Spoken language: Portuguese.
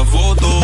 ela voltou